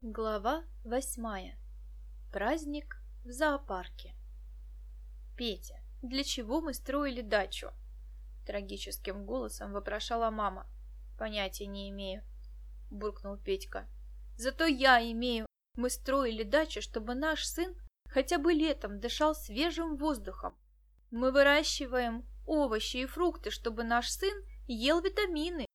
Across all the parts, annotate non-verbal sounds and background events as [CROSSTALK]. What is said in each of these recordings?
Глава восьмая. Праздник в зоопарке. «Петя, для чего мы строили дачу?» Трагическим голосом вопрошала мама. «Понятия не имею», — буркнул Петька. «Зато я имею. Мы строили дачу, чтобы наш сын хотя бы летом дышал свежим воздухом. Мы выращиваем овощи и фрукты, чтобы наш сын ел витамины».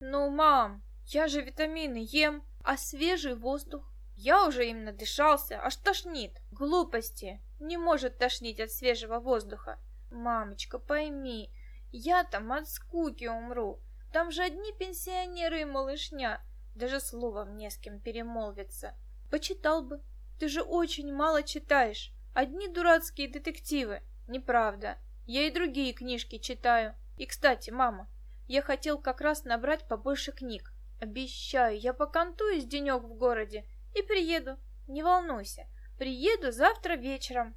«Ну, мам, я же витамины ем!» А свежий воздух? Я уже им надышался, аж тошнит. Глупости. Не может тошнить от свежего воздуха. Мамочка, пойми, я там от скуки умру. Там же одни пенсионеры и малышня. Даже словом не с кем перемолвиться. Почитал бы. Ты же очень мало читаешь. Одни дурацкие детективы. Неправда. Я и другие книжки читаю. И, кстати, мама, я хотел как раз набрать побольше книг. Обещаю, я покантуюсь денек в городе и приеду. Не волнуйся, приеду завтра вечером.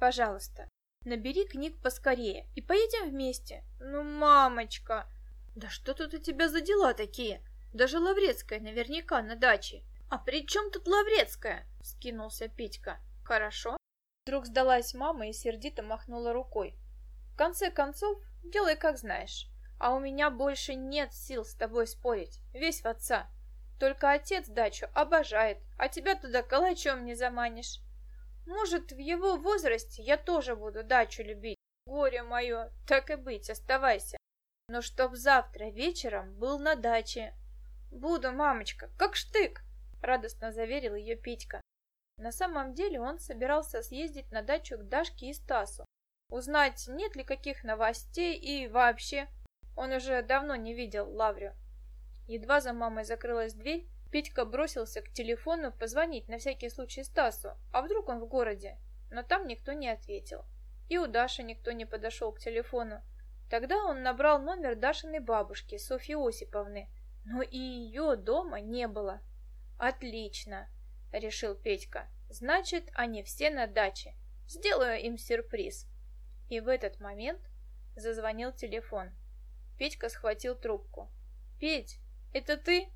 Пожалуйста, набери книг поскорее и поедем вместе. Ну, мамочка! Да что тут у тебя за дела такие? Даже Лаврецкая наверняка на даче. А при чем тут Лаврецкая? Скинулся Петька. Хорошо. Вдруг сдалась мама и сердито махнула рукой. В конце концов, делай как знаешь. А у меня больше нет сил с тобой спорить, весь в отца. Только отец дачу обожает, а тебя туда калачом не заманишь. Может, в его возрасте я тоже буду дачу любить. Горе мое, так и быть, оставайся. Но чтоб завтра вечером был на даче. Буду, мамочка, как штык, радостно заверил ее Петька. На самом деле он собирался съездить на дачу к Дашке и Стасу, узнать, нет ли каких новостей и вообще он уже давно не видел Лаврию. Едва за мамой закрылась дверь, Петька бросился к телефону позвонить на всякий случай Стасу, а вдруг он в городе. Но там никто не ответил. И у Даши никто не подошел к телефону. Тогда он набрал номер Дашиной бабушки, Софьи Осиповны, но и ее дома не было. «Отлично!» — решил Петька. «Значит, они все на даче. Сделаю им сюрприз». И в этот момент зазвонил телефон. Петька схватил трубку. «Петь, это ты?»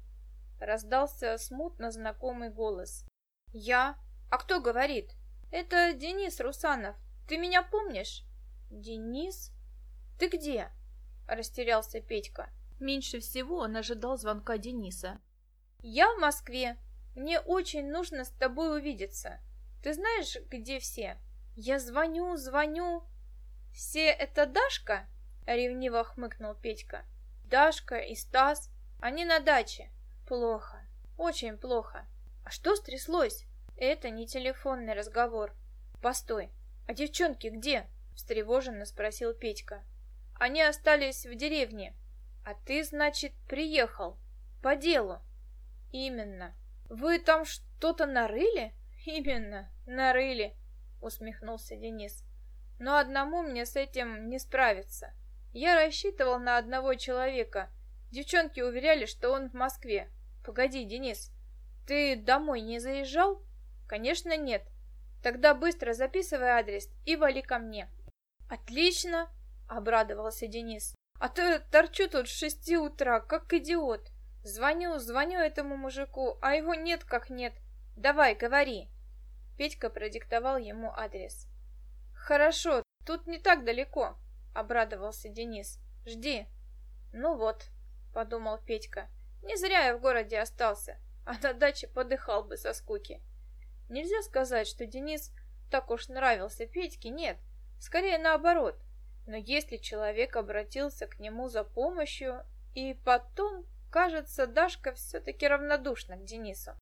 Раздался смутно знакомый голос. «Я? А кто говорит?» «Это Денис Русанов. Ты меня помнишь?» «Денис? Ты где?» Растерялся Петька. Меньше всего он ожидал звонка Дениса. «Я в Москве. Мне очень нужно с тобой увидеться. Ты знаешь, где все?» «Я звоню, звоню». «Все это Дашка?» Ревниво хмыкнул Петька. Дашка и Стас, они на даче. Плохо, очень плохо. А что стряслось? Это не телефонный разговор. Постой, а девчонки где? Встревоженно спросил Петька. Они остались в деревне. А ты, значит, приехал? По делу? Именно. Вы там что-то нарыли? Именно, нарыли, усмехнулся Денис. Но одному мне с этим не справиться. Я рассчитывал на одного человека. Девчонки уверяли, что он в Москве. Погоди, Денис, ты домой не заезжал? Конечно, нет. Тогда быстро записывай адрес и вали ко мне. Отлично, обрадовался Денис. А то торчу тут с шести утра, как идиот. Звоню, звоню этому мужику, а его нет как нет. Давай, говори. Петька продиктовал ему адрес. Хорошо, тут не так далеко обрадовался Денис. Жди. Ну вот, подумал Петька. Не зря я в городе остался, а на даче подыхал бы со скуки. Нельзя сказать, что Денис так уж нравился Петьке, нет, скорее наоборот. Но если человек обратился к нему за помощью, и потом, кажется, Дашка все-таки равнодушна к Денису.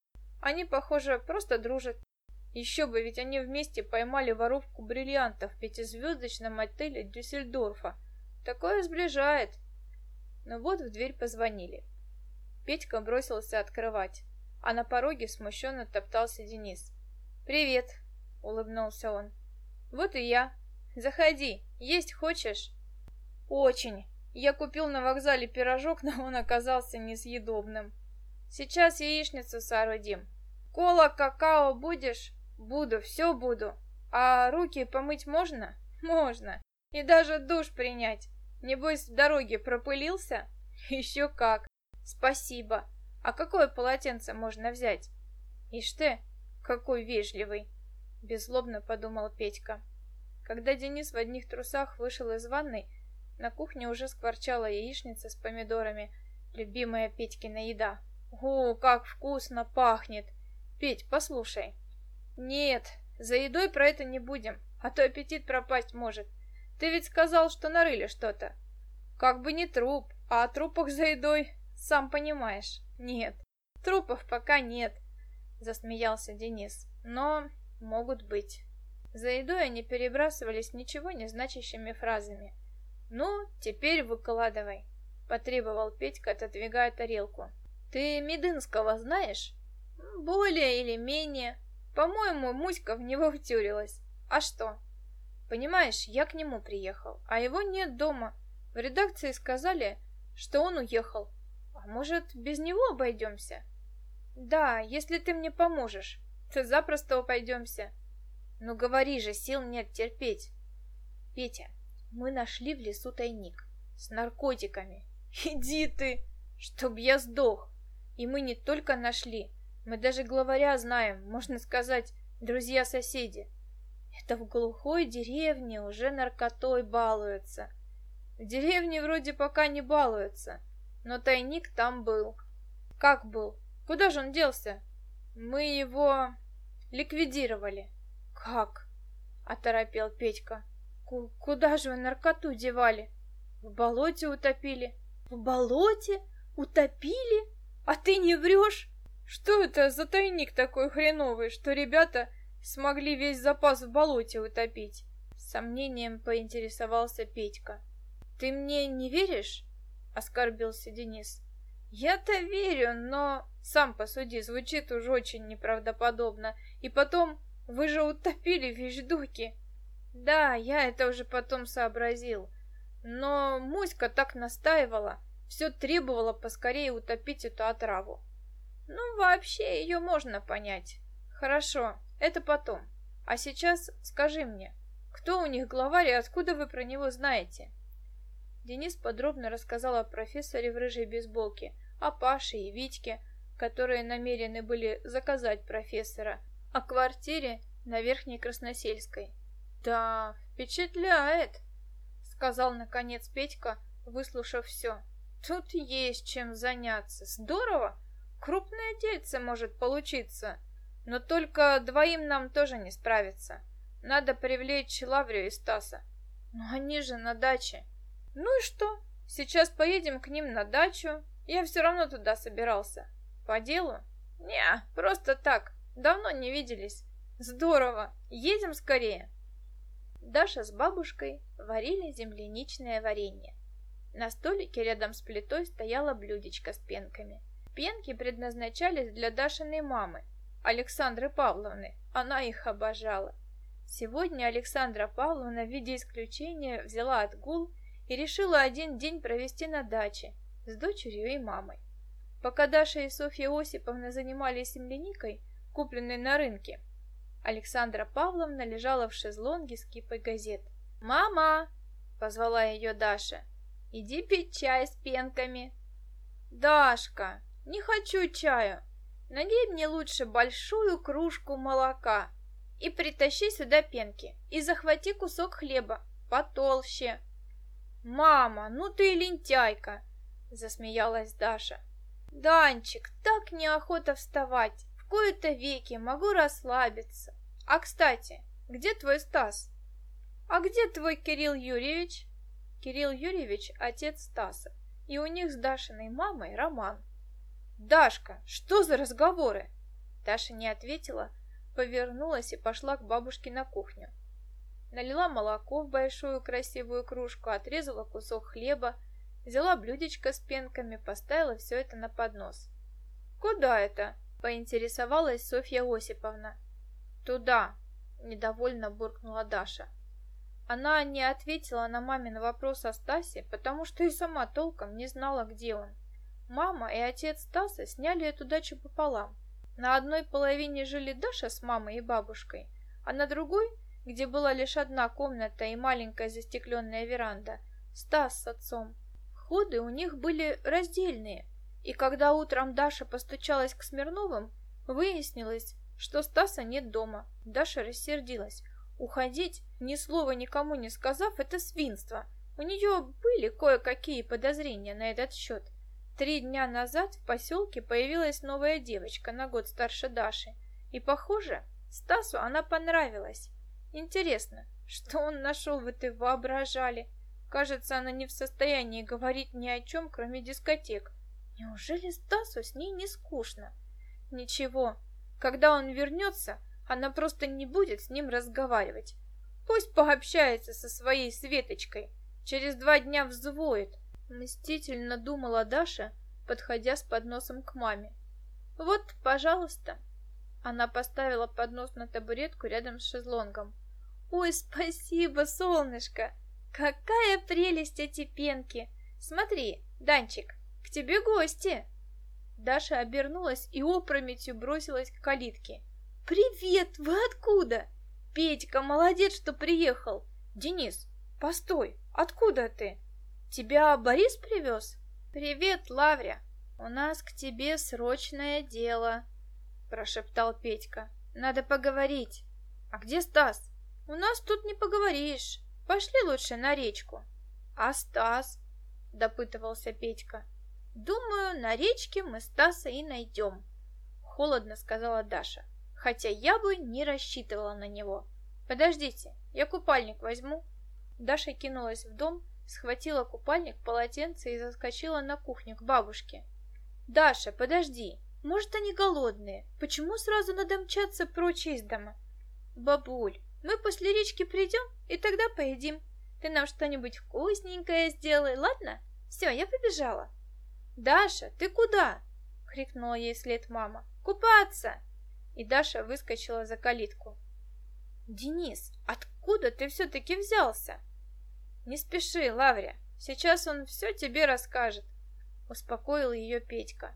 Они, похоже, просто дружат. Еще бы, ведь они вместе поймали воровку бриллиантов в пятизвездочном отеле Дюссельдорфа. Такое сближает. Но вот в дверь позвонили. Петька бросился открывать, а на пороге смущенно топтался Денис. «Привет!» — улыбнулся он. «Вот и я. Заходи. Есть хочешь?» «Очень. Я купил на вокзале пирожок, но он оказался несъедобным. Сейчас яичницу соорудим. Кола, какао будешь?» Буду, все буду. А руки помыть можно? Можно. И даже душ принять. Небось, в дороге пропылился? [LAUGHS] Еще как. Спасибо. А какое полотенце можно взять? Ишь ты, какой вежливый, беззлобно подумал Петька. Когда Денис в одних трусах вышел из ванной, на кухне уже скворчала яичница с помидорами, любимая Петькина еда. О, как вкусно пахнет! Петь, послушай. Нет, за едой про это не будем, а то аппетит пропасть может. Ты ведь сказал, что нарыли что-то. Как бы не труп, а о трупах за едой, сам понимаешь. Нет, трупов пока нет, засмеялся Денис. Но могут быть. За едой они перебрасывались ничего не значащими фразами. «Ну, теперь выкладывай», — потребовал Петька, отодвигая тарелку. «Ты Медынского знаешь?» «Более или менее. По-моему, Муська в него втюрилась. А что?» «Понимаешь, я к нему приехал, а его нет дома. В редакции сказали, что он уехал. А может, без него обойдемся?» «Да, если ты мне поможешь, то запросто обойдемся». «Ну говори же, сил нет терпеть». «Петя, мы нашли в лесу тайник с наркотиками. Иди ты, чтоб я сдох. И мы не только нашли, мы даже главаря знаем, можно сказать, друзья-соседи. Это в глухой деревне уже наркотой балуются. В деревне вроде пока не балуются, но тайник там был. Как был? Куда же он делся? Мы его ликвидировали. Как? Оторопел Петька. Куда же вы наркоту девали? В болоте утопили. В болоте? Утопили? А ты не врешь? Что это за тайник такой хреновый, что ребята смогли весь запас в болоте утопить? С сомнением поинтересовался Петька. Ты мне не веришь? Оскорбился Денис. Я-то верю, но сам посуди, звучит уж очень неправдоподобно. И потом, вы же утопили вещдоки. Да, я это уже потом сообразил. Но Муська так настаивала, все требовала поскорее утопить эту отраву. Ну, вообще, ее можно понять. Хорошо, это потом. А сейчас скажи мне, кто у них главарь и откуда вы про него знаете? Денис подробно рассказал о профессоре в рыжей бейсболке, о Паше и Витьке, которые намерены были заказать профессора, о квартире на Верхней Красносельской. «Да, впечатляет», — сказал наконец Петька, выслушав все. «Тут есть чем заняться. Здорово! Крупное дельце может получиться. Но только двоим нам тоже не справиться. Надо привлечь Лаврию и Стаса. Но они же на даче. Ну и что? Сейчас поедем к ним на дачу. Я все равно туда собирался. По делу? Не, просто так. Давно не виделись. Здорово. Едем скорее. Даша с бабушкой варили земляничное варенье. На столике рядом с плитой стояло блюдечко с пенками. Пенки предназначались для Дашиной мамы, Александры Павловны. Она их обожала. Сегодня Александра Павловна в виде исключения взяла отгул и решила один день провести на даче с дочерью и мамой. Пока Даша и Софья Осиповна занимались земляникой, купленной на рынке, Александра Павловна лежала в шезлонге с кипой газет. «Мама!» — позвала ее Даша. «Иди пить чай с пенками». «Дашка, не хочу чаю. Налей мне лучше большую кружку молока и притащи сюда пенки и захвати кусок хлеба потолще». «Мама, ну ты лентяйка!» — засмеялась Даша. «Данчик, так неохота вставать кои-то веки могу расслабиться. А, кстати, где твой Стас? А где твой Кирилл Юрьевич? Кирилл Юрьевич – отец Стаса, и у них с Дашиной мамой роман. Дашка, что за разговоры? Даша не ответила, повернулась и пошла к бабушке на кухню. Налила молоко в большую красивую кружку, отрезала кусок хлеба, взяла блюдечко с пенками, поставила все это на поднос. «Куда это?» поинтересовалась Софья Осиповна. «Туда!» – недовольно буркнула Даша. Она не ответила на мамин вопрос о Стасе, потому что и сама толком не знала, где он. Мама и отец Стаса сняли эту дачу пополам. На одной половине жили Даша с мамой и бабушкой, а на другой, где была лишь одна комната и маленькая застекленная веранда, Стас с отцом. Входы у них были раздельные, и когда утром Даша постучалась к Смирновым, Выяснилось, что Стаса нет дома. Даша рассердилась. Уходить, ни слова никому не сказав, это свинство. У нее были кое-какие подозрения на этот счет. Три дня назад в поселке появилась новая девочка на год старше Даши. И, похоже, Стасу она понравилась. Интересно, что он нашел в этой воображале? Кажется, она не в состоянии говорить ни о чем, кроме дискотек. Неужели Стасу с ней не скучно? Ничего, когда он вернется, она просто не будет с ним разговаривать. Пусть пообщается со своей Светочкой. Через два дня взвоет. Мстительно думала Даша, подходя с подносом к маме. Вот, пожалуйста. Она поставила поднос на табуретку рядом с шезлонгом. Ой, спасибо, солнышко. Какая прелесть эти пенки. Смотри, Данчик, к тебе гости. Даша обернулась и опрометью бросилась к калитке. «Привет! Вы откуда?» «Петька, молодец, что приехал!» «Денис, постой! Откуда ты?» «Тебя Борис привез?» «Привет, Лавря! У нас к тебе срочное дело!» Прошептал Петька. «Надо поговорить!» «А где Стас?» «У нас тут не поговоришь. Пошли лучше на речку». «А Стас?» Допытывался Петька. «Думаю, на речке мы Стаса и найдем», — холодно сказала Даша, хотя я бы не рассчитывала на него. «Подождите, я купальник возьму». Даша кинулась в дом, схватила купальник, полотенце и заскочила на кухню к бабушке. «Даша, подожди, может, они голодные? Почему сразу надо мчаться прочь из дома?» «Бабуль, мы после речки придем, и тогда поедим. Ты нам что-нибудь вкусненькое сделай, ладно? Все, я побежала». «Даша, ты куда?» — крикнула ей вслед мама. «Купаться!» И Даша выскочила за калитку. «Денис, откуда ты все-таки взялся?» «Не спеши, Лаврия, сейчас он все тебе расскажет», — успокоил ее Петька.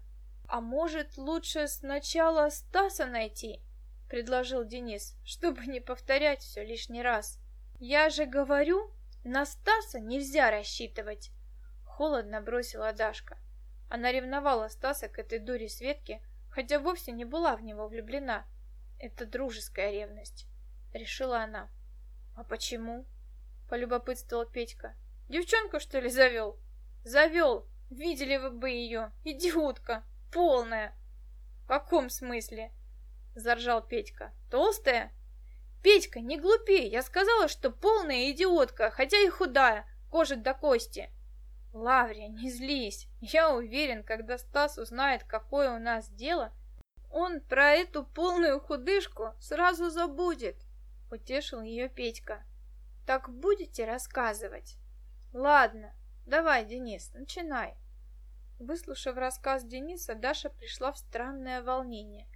«А может, лучше сначала Стаса найти?» — предложил Денис, чтобы не повторять все лишний раз. «Я же говорю, на Стаса нельзя рассчитывать!» Холодно бросила Дашка. Она ревновала Стаса к этой дуре Светке, хотя вовсе не была в него влюблена. Это дружеская ревность, решила она. А почему? Полюбопытствовал Петька. Девчонку, что ли, завел? Завел! Видели вы бы ее! Идиотка! Полная! В каком смысле? Заржал Петька. Толстая? Петька, не глупи! Я сказала, что полная идиотка, хотя и худая, кожа до кости. Лаврия, не злись. Я уверен, когда Стас узнает, какое у нас дело, он про эту полную худышку сразу забудет, утешил ее Петька. Так будете рассказывать? Ладно, давай, Денис, начинай. Выслушав рассказ Дениса, Даша пришла в странное волнение.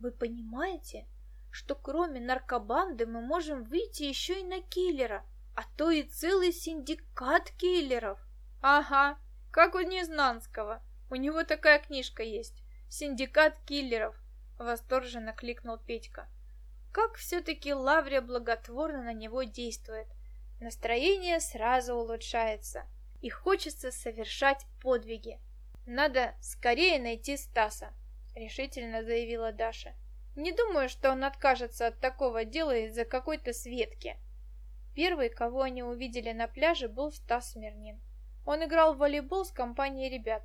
Вы понимаете, что кроме наркобанды мы можем выйти еще и на киллера, а то и целый синдикат киллеров? Ага, как у Незнанского. У него такая книжка есть. «Синдикат киллеров», — восторженно воскликнул Петька. Как все-таки Лаврия благотворно на него действует. Настроение сразу улучшается, и хочется совершать подвиги. Надо скорее найти Стаса, решительно заявила Даша. Не думаю, что он откажется от такого дела из-за какой-то Светки. Первый, кого они увидели на пляже, был Стас Смирнин. Он играл в волейбол с компанией ребят.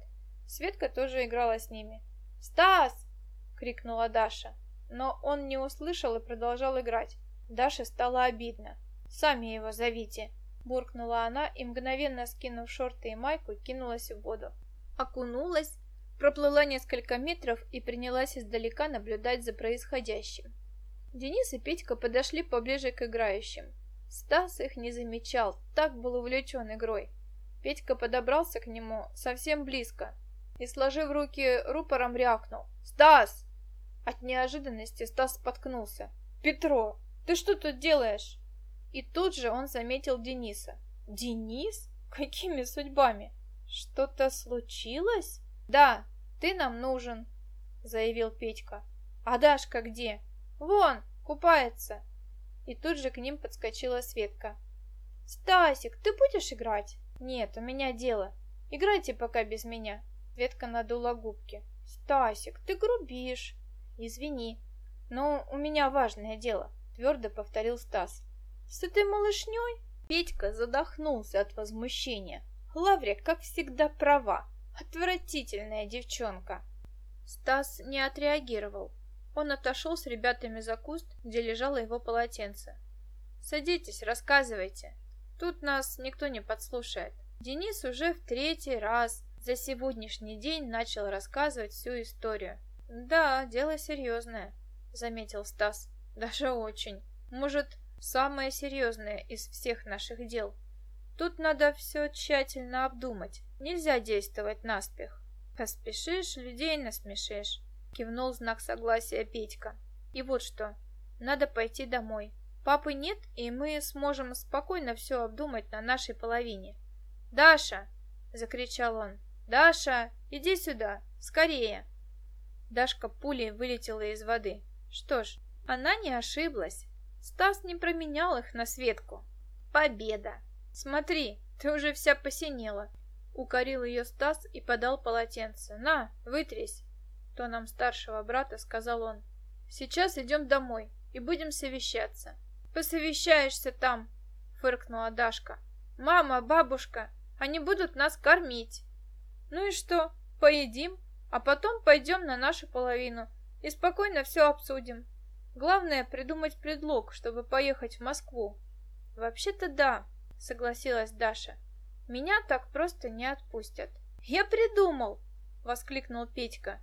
Светка тоже играла с ними. «Стас!» — крикнула Даша. Но он не услышал и продолжал играть. Даше стало обидно. «Сами его зовите!» — буркнула она и, мгновенно скинув шорты и майку, кинулась в воду. Окунулась, проплыла несколько метров и принялась издалека наблюдать за происходящим. Денис и Петька подошли поближе к играющим. Стас их не замечал, так был увлечен игрой. Петька подобрался к нему совсем близко и, сложив руки рупором, рявкнул. «Стас!» От неожиданности Стас споткнулся. «Петро, ты что тут делаешь?» И тут же он заметил Дениса. «Денис? Какими судьбами? Что-то случилось?» «Да, ты нам нужен», — заявил Петька. «А Дашка где?» «Вон, купается». И тут же к ним подскочила Светка. «Стасик, ты будешь играть?» «Нет, у меня дело. Играйте пока без меня». Светка надула губки. «Стасик, ты грубишь». Извини, но у меня важное дело», — твердо повторил Стас. «С этой малышней?» Петька задохнулся от возмущения. Лаврия, как всегда, права. Отвратительная девчонка. Стас не отреагировал. Он отошел с ребятами за куст, где лежало его полотенце. «Садитесь, рассказывайте. Тут нас никто не подслушает». Денис уже в третий раз за сегодняшний день начал рассказывать всю историю. «Да, дело серьезное», — заметил Стас. «Даже очень. Может, самое серьезное из всех наших дел. Тут надо все тщательно обдумать. Нельзя действовать наспех. Поспешишь, людей насмешишь. Кивнул знак согласия Петька. И вот что, надо пойти домой. Папы нет, и мы сможем спокойно все обдумать на нашей половине. «Даша!» — закричал он. «Даша, иди сюда! Скорее!» Дашка пулей вылетела из воды. Что ж, она не ошиблась. Стас не променял их на Светку. Победа! Смотри, ты уже вся посинела. Укорил ее Стас и подал полотенце. На, вытрись. Тоном старшего брата сказал он. Сейчас идем домой и будем совещаться. Посовещаешься там, фыркнула Дашка. Мама, бабушка, они будут нас кормить. Ну и что, поедим, а потом пойдем на нашу половину и спокойно все обсудим. Главное придумать предлог, чтобы поехать в Москву. Вообще-то да, согласилась Даша. Меня так просто не отпустят. Я придумал, воскликнул Петька.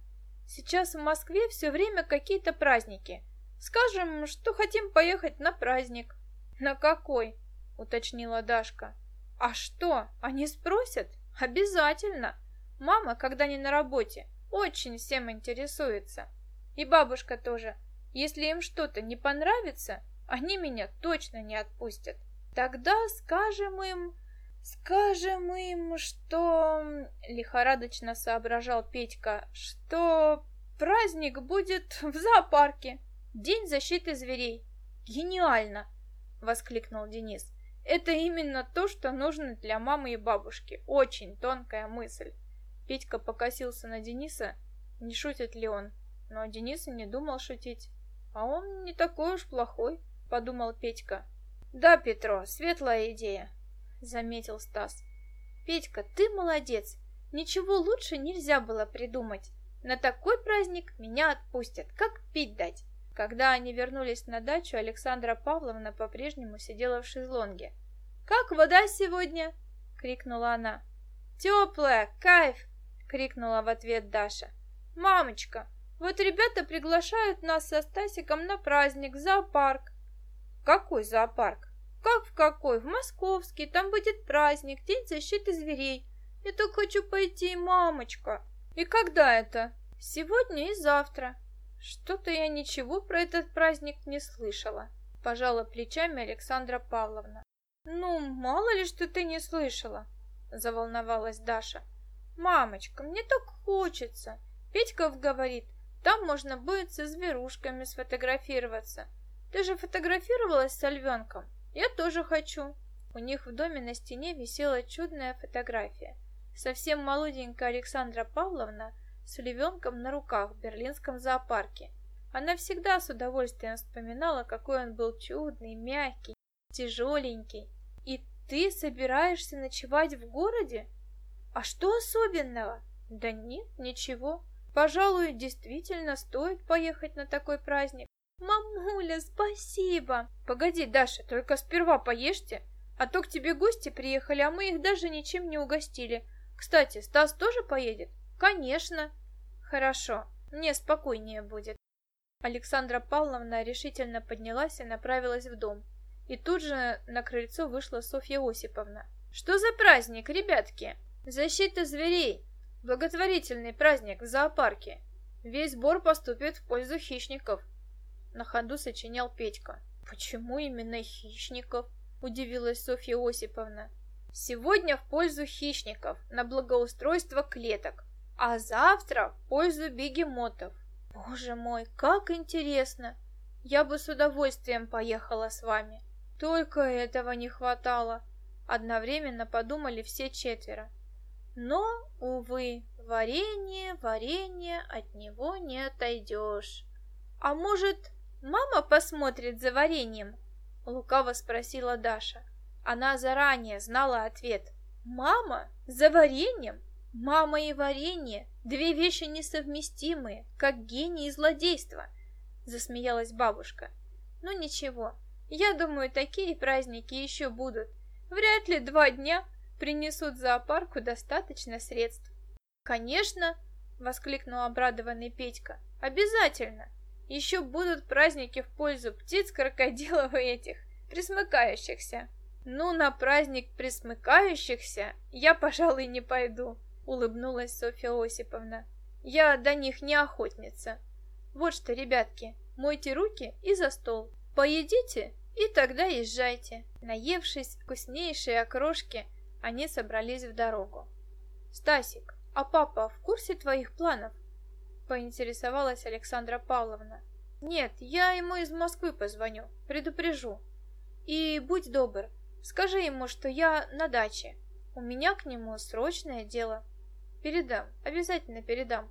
Сейчас в Москве все время какие-то праздники. Скажем, что хотим поехать на праздник. На какой? уточнила Дашка. А что, они спросят? Обязательно. Мама, когда не на работе, очень всем интересуется. И бабушка тоже. Если им что-то не понравится, они меня точно не отпустят. Тогда скажем им... Скажем им, что... Лихорадочно соображал Петька, что праздник будет [LAUGHS] в зоопарке. День защиты зверей. Гениально! Воскликнул Денис. Это именно то, что нужно для мамы и бабушки. Очень тонкая мысль. Петька покосился на Дениса, не шутит ли он. Но Денис не думал шутить. А он не такой уж плохой, подумал Петька. Да, Петро, светлая идея, заметил Стас. Петька, ты молодец. Ничего лучше нельзя было придумать. На такой праздник меня отпустят, как пить дать. Когда они вернулись на дачу, Александра Павловна по-прежнему сидела в шезлонге. «Как вода сегодня?» — крикнула она. «Теплая, кайф!» — крикнула в ответ Даша. «Мамочка, вот ребята приглашают нас со Стасиком на праздник в зоопарк. Какой зоопарк? Как в какой? В московский. Там будет праздник, день защиты зверей. Я так хочу пойти, мамочка. И когда это? Сегодня и завтра. Что-то я ничего про этот праздник не слышала. Пожала плечами Александра Павловна. Ну, мало ли, что ты не слышала, заволновалась Даша. Мамочка, мне так хочется. Петьков говорит, там можно будет со зверушками сфотографироваться. Ты же фотографировалась с львенком? Я тоже хочу. У них в доме на стене висела чудная фотография. Совсем молоденькая Александра Павловна с львенком на руках в берлинском зоопарке. Она всегда с удовольствием вспоминала, какой он был чудный, мягкий, тяжеленький. И ты собираешься ночевать в городе? А что особенного? Да нет, ничего. Пожалуй, действительно стоит поехать на такой праздник. Мамуля, спасибо. Погоди, Даша, только сперва поешьте, а то к тебе гости приехали, а мы их даже ничем не угостили. Кстати, Стас тоже поедет? Конечно. Хорошо, мне спокойнее будет. Александра Павловна решительно поднялась и направилась в дом. И тут же на крыльцо вышла Софья Осиповна. Что за праздник, ребятки? Защита зверей. Благотворительный праздник в зоопарке. Весь сбор поступит в пользу хищников. На ходу сочинял Петька. Почему именно хищников? Удивилась Софья Осиповна. Сегодня в пользу хищников, на благоустройство клеток, а завтра в пользу бегемотов. Боже мой, как интересно! Я бы с удовольствием поехала с вами. Только этого не хватало. Одновременно подумали все четверо. Но, увы, варенье, варенье, от него не отойдешь. «А может, мама посмотрит за вареньем?» Лукаво спросила Даша. Она заранее знала ответ. «Мама? За вареньем? Мама и варенье – две вещи несовместимые, как гений и злодейство!» Засмеялась бабушка. «Ну ничего, я думаю, такие праздники еще будут. Вряд ли два дня принесут зоопарку достаточно средств». «Конечно!» – воскликнул обрадованный Петька. «Обязательно! Еще будут праздники в пользу птиц, крокодилов и этих, присмыкающихся!» «Ну, на праздник присмыкающихся я, пожалуй, не пойду», — улыбнулась Софья Осиповна. «Я до них не охотница. Вот что, ребятки, мойте руки и за стол. Поедите и тогда езжайте». Наевшись вкуснейшей окрошки, они собрались в дорогу. «Стасик, а папа в курсе твоих планов?» — поинтересовалась Александра Павловна. «Нет, я ему из Москвы позвоню, предупрежу. И будь добр, Скажи ему, что я на даче. У меня к нему срочное дело. Передам, обязательно передам,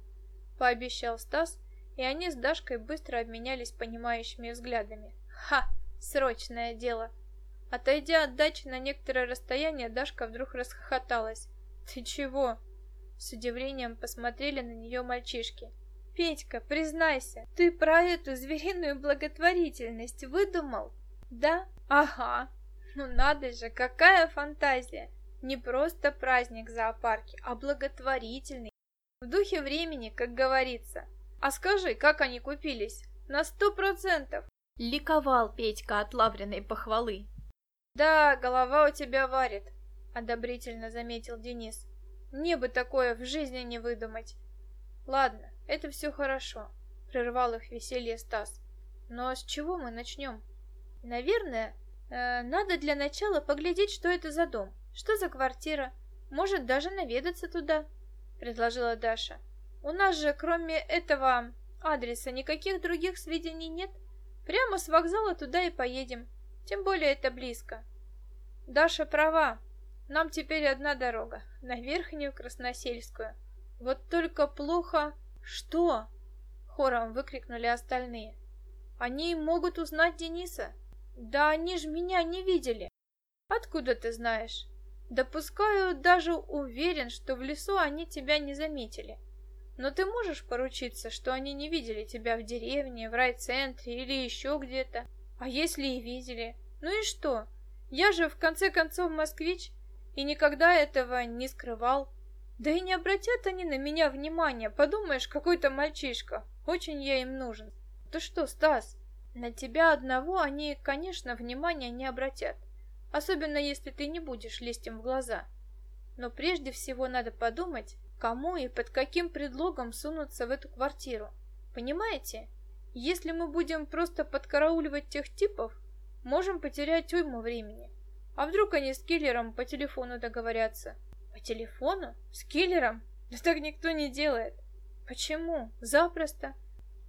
пообещал Стас, и они с Дашкой быстро обменялись понимающими взглядами. Ха, срочное дело. Отойдя от дачи на некоторое расстояние, Дашка вдруг расхохоталась. Ты чего? С удивлением посмотрели на нее мальчишки. Петька, признайся, ты про эту звериную благотворительность выдумал? Да? Ага, ну надо же, какая фантазия! Не просто праздник в зоопарке, а благотворительный. В духе времени, как говорится. А скажи, как они купились? На сто процентов. Ликовал Петька от лавренной похвалы. Да, голова у тебя варит, одобрительно заметил Денис. Мне бы такое в жизни не выдумать. Ладно, это все хорошо, прервал их веселье Стас. Но с чего мы начнем? Наверное, Э, надо для начала поглядеть, что это за дом, что за квартира. Может, даже наведаться туда, предложила Даша. У нас же, кроме этого адреса, никаких других сведений нет. Прямо с вокзала туда и поедем. Тем более это близко. Даша права. Нам теперь одна дорога, на Верхнюю Красносельскую. Вот только плохо... Что? Хором выкрикнули остальные. Они могут узнать Дениса. Да они ж меня не видели. Откуда ты знаешь? Допускаю, даже уверен, что в лесу они тебя не заметили. Но ты можешь поручиться, что они не видели тебя в деревне, в райцентре или еще где-то? А если и видели? Ну и что? Я же в конце концов москвич и никогда этого не скрывал. Да и не обратят они на меня внимания. Подумаешь, какой-то мальчишка. Очень я им нужен. Ты что, Стас, на тебя одного они, конечно, внимания не обратят, особенно если ты не будешь лезть им в глаза. Но прежде всего надо подумать, кому и под каким предлогом сунуться в эту квартиру. Понимаете? Если мы будем просто подкарауливать тех типов, можем потерять уйму времени. А вдруг они с киллером по телефону договорятся? По телефону? С киллером? Да так никто не делает. Почему? Запросто.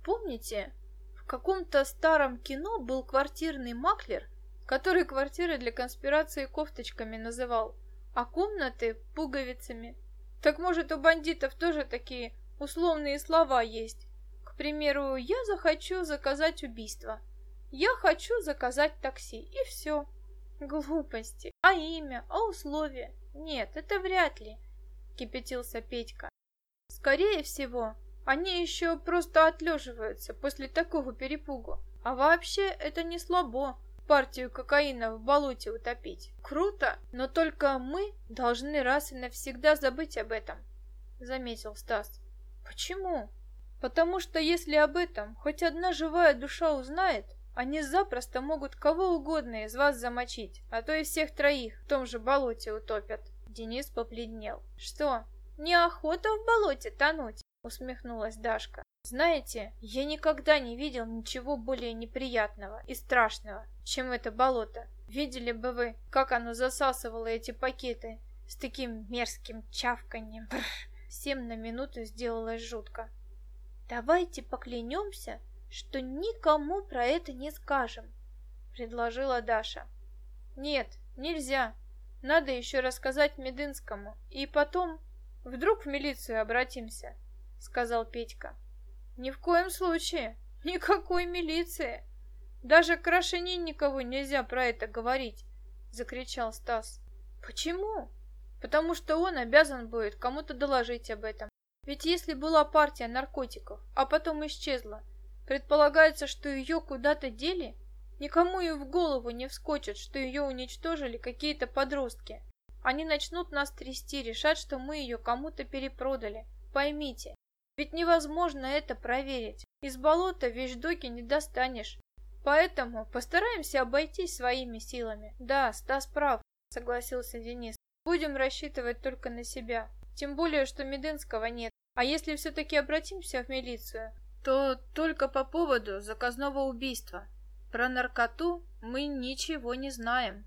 Помните, в каком-то старом кино был квартирный маклер, который квартиры для конспирации кофточками называл, а комнаты — пуговицами. Так может, у бандитов тоже такие условные слова есть? К примеру, я захочу заказать убийство. Я хочу заказать такси, и все. Глупости. А имя, а условия? Нет, это вряд ли, кипятился Петька. Скорее всего, они еще просто отлеживаются после такого перепугу. А вообще это не слабо партию кокаина в болоте утопить. Круто, но только мы должны раз и навсегда забыть об этом, заметил Стас. Почему? Потому что если об этом хоть одна живая душа узнает, они запросто могут кого угодно из вас замочить, а то и всех троих в том же болоте утопят. Денис побледнел. Что, неохота в болоте тонуть? усмехнулась Дашка. Знаете, я никогда не видел ничего более неприятного и страшного, чем это болото. Видели бы вы, как оно засасывало эти пакеты с таким мерзким чавканьем. Всем на минуту сделалось жутко. Давайте поклянемся, что никому про это не скажем, предложила Даша. Нет, нельзя. Надо еще рассказать Медынскому, и потом вдруг в милицию обратимся сказал Петька. Ни в коем случае. Никакой милиции. Даже Крашенинникову нельзя про это говорить, закричал Стас. Почему? Потому что он обязан будет кому-то доложить об этом. Ведь если была партия наркотиков, а потом исчезла, предполагается, что ее куда-то дели, никому и в голову не вскочит, что ее уничтожили какие-то подростки. Они начнут нас трясти, решат, что мы ее кому-то перепродали. Поймите, ведь невозможно это проверить. Из болота вещдоки не достанешь. Поэтому постараемся обойтись своими силами. Да, Стас прав, согласился Денис. Будем рассчитывать только на себя. Тем более, что Медынского нет. А если все-таки обратимся в милицию, то только по поводу заказного убийства. Про наркоту мы ничего не знаем.